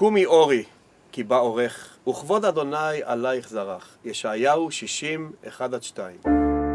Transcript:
קומי אורי, כי בא עורך, וכבוד אדוני עלייך זרח. ישעיהו 60, 1 עד 2